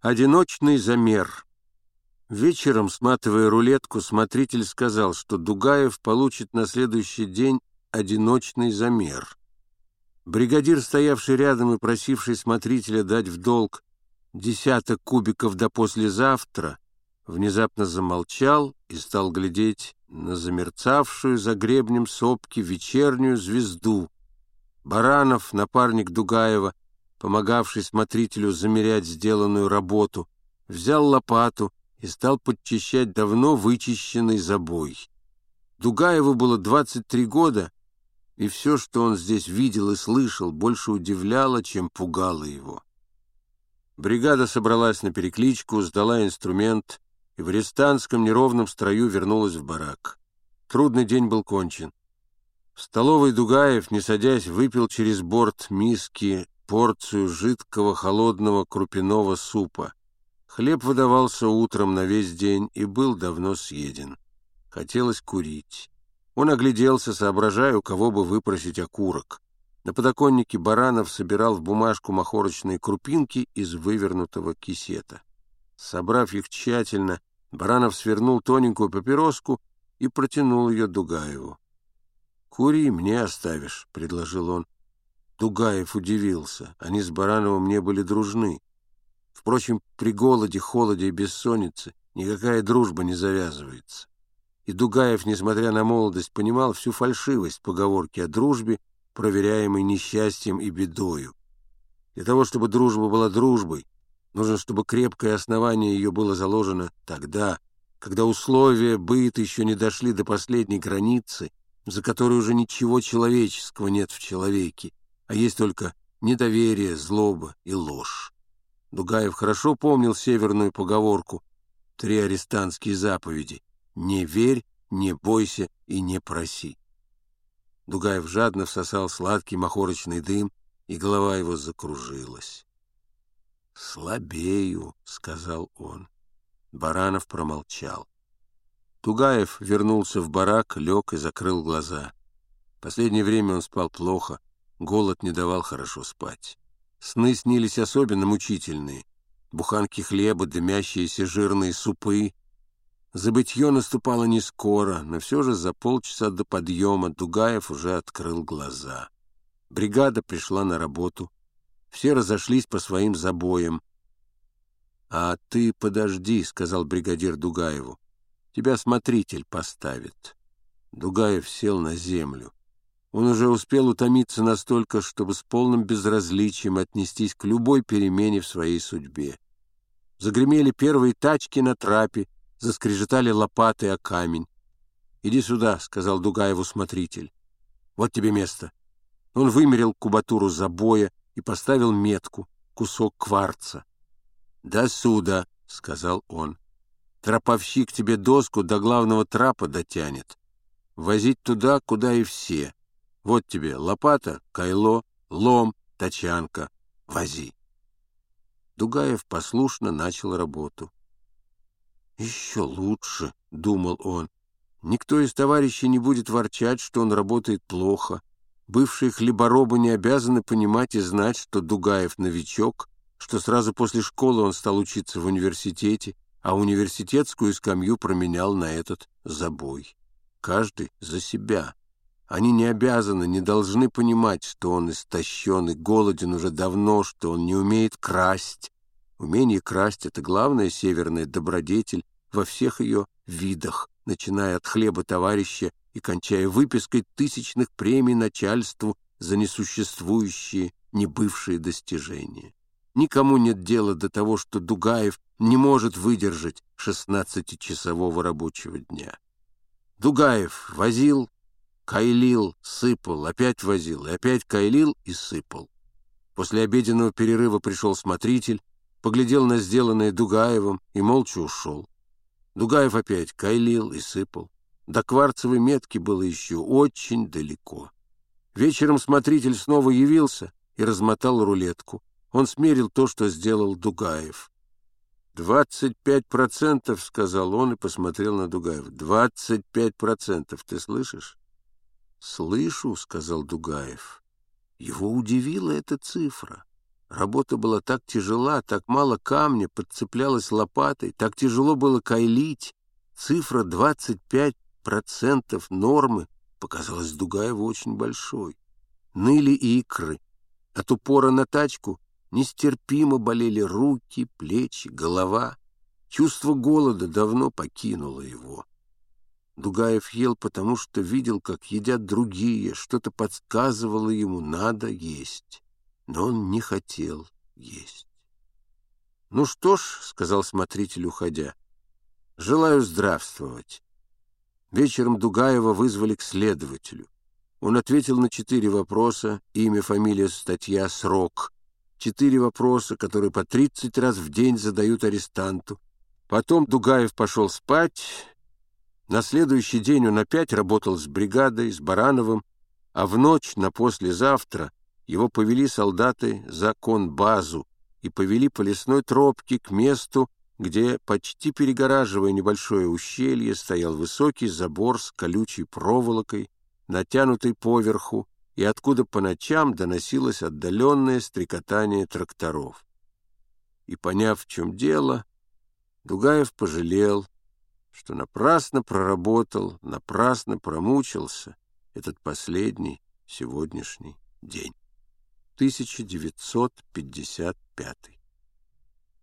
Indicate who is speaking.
Speaker 1: Одиночный замер. Вечером, сматывая рулетку, смотритель сказал, что Дугаев получит на следующий день одиночный замер. Бригадир, стоявший рядом и просивший смотрителя дать в долг десяток кубиков до послезавтра, внезапно замолчал и стал глядеть на замерцавшую за гребнем сопки вечернюю звезду. Баранов, напарник Дугаева, помогавший смотрителю замерять сделанную работу, взял лопату и стал подчищать давно вычищенный забой. Дугаеву было 23 года, и все, что он здесь видел и слышал, больше удивляло, чем пугало его. Бригада собралась на перекличку, сдала инструмент и в арестантском неровном строю вернулась в барак. Трудный день был кончен. В столовой Дугаев, не садясь, выпил через борт миски порцию жидкого холодного крупяного супа. Хлеб выдавался утром на весь день и был давно съеден. Хотелось курить. Он огляделся, соображая, у кого бы выпросить окурок. На подоконнике Баранов собирал в бумажку махорочные крупинки из вывернутого кисета. Собрав их тщательно, Баранов свернул тоненькую папироску и протянул ее Дугаеву. «Кури, мне оставишь», — предложил он. Дугаев удивился. Они с Барановым не были дружны. Впрочем, при голоде, холоде и бессоннице никакая дружба не завязывается. И Дугаев, несмотря на молодость, понимал всю фальшивость поговорки о дружбе, проверяемой несчастьем и бедою. Для того, чтобы дружба была дружбой, нужно, чтобы крепкое основание ее было заложено тогда, когда условия быта еще не дошли до последней границы, за которой уже ничего человеческого нет в человеке, а есть только недоверие, злоба и ложь. Дугаев хорошо помнил северную поговорку «Три арестантские заповеди» «Не верь, не бойся и не проси». Дугаев жадно всосал сладкий махорочный дым, и голова его закружилась. «Слабею», — сказал он. Баранов промолчал. Тугаев вернулся в барак, лег и закрыл глаза. Последнее время он спал плохо, Голод не давал хорошо спать. Сны снились особенно мучительные. Буханки хлеба, дымящиеся жирные супы. Забытье наступало не скоро, но все же за полчаса до подъема Дугаев уже открыл глаза. Бригада пришла на работу. Все разошлись по своим забоям. «А ты подожди», — сказал бригадир Дугаеву. «Тебя смотритель поставит». Дугаев сел на землю. Он уже успел утомиться настолько, чтобы с полным безразличием отнестись к любой перемене в своей судьбе. Загремели первые тачки на трапе, заскрежетали лопаты о камень. «Иди сюда», — сказал Дугаеву смотритель. «Вот тебе место». Он вымерил кубатуру забоя и поставил метку, кусок кварца. «До сюда», — сказал он. «Троповщик тебе доску до главного трапа дотянет. Возить туда, куда и все. Вот тебе лопата, кайло, лом, тачанка. Вози. Дугаев послушно начал работу. «Еще лучше», — думал он. «Никто из товарищей не будет ворчать, что он работает плохо. Бывшие хлеборобы не обязаны понимать и знать, что Дугаев новичок, что сразу после школы он стал учиться в университете, а университетскую скамью променял на этот забой. Каждый за себя». Они не обязаны, не должны понимать, что он истощен и голоден уже давно, что он не умеет красть. Умение красть — это главная северная добродетель во всех ее видах, начиная от хлеба товарища и кончая выпиской тысячных премий начальству за несуществующие, небывшие достижения. Никому нет дела до того, что Дугаев не может выдержать шестнадцатичасового рабочего дня. Дугаев возил, Кайлил, сыпал, опять возил, и опять кайлил и сыпал. После обеденного перерыва пришел смотритель, поглядел на сделанное Дугаевым и молча ушел. Дугаев опять кайлил и сыпал. До кварцевой метки было еще очень далеко. Вечером смотритель снова явился и размотал рулетку. Он смерил то, что сделал Дугаев. «Двадцать пять процентов», — сказал он и посмотрел на Дугаева. «Двадцать пять процентов, ты слышишь?» «Слышу», — сказал Дугаев. Его удивила эта цифра. Работа была так тяжела, так мало камня, подцеплялась лопатой, так тяжело было кайлить. Цифра 25% нормы показалась Дугаеву очень большой. Ныли икры. От упора на тачку нестерпимо болели руки, плечи, голова. Чувство голода давно покинуло его. Дугаев ел, потому что видел, как едят другие, что-то подсказывало ему, надо есть. Но он не хотел есть. «Ну что ж», — сказал смотритель, уходя, — «желаю здравствовать». Вечером Дугаева вызвали к следователю. Он ответил на четыре вопроса, имя, фамилия, статья, срок. Четыре вопроса, которые по тридцать раз в день задают арестанту. Потом Дугаев пошел спать, на следующий день он опять работал с бригадой, с Барановым, а в ночь на послезавтра его повели солдаты за конбазу и повели по лесной тропке к месту, где, почти перегораживая небольшое ущелье, стоял высокий забор с колючей проволокой, натянутый поверху, и откуда по ночам доносилось отдаленное стрекотание тракторов. И, поняв, в чем дело, Дугаев пожалел, что напрасно проработал, напрасно промучился этот последний сегодняшний день. 1955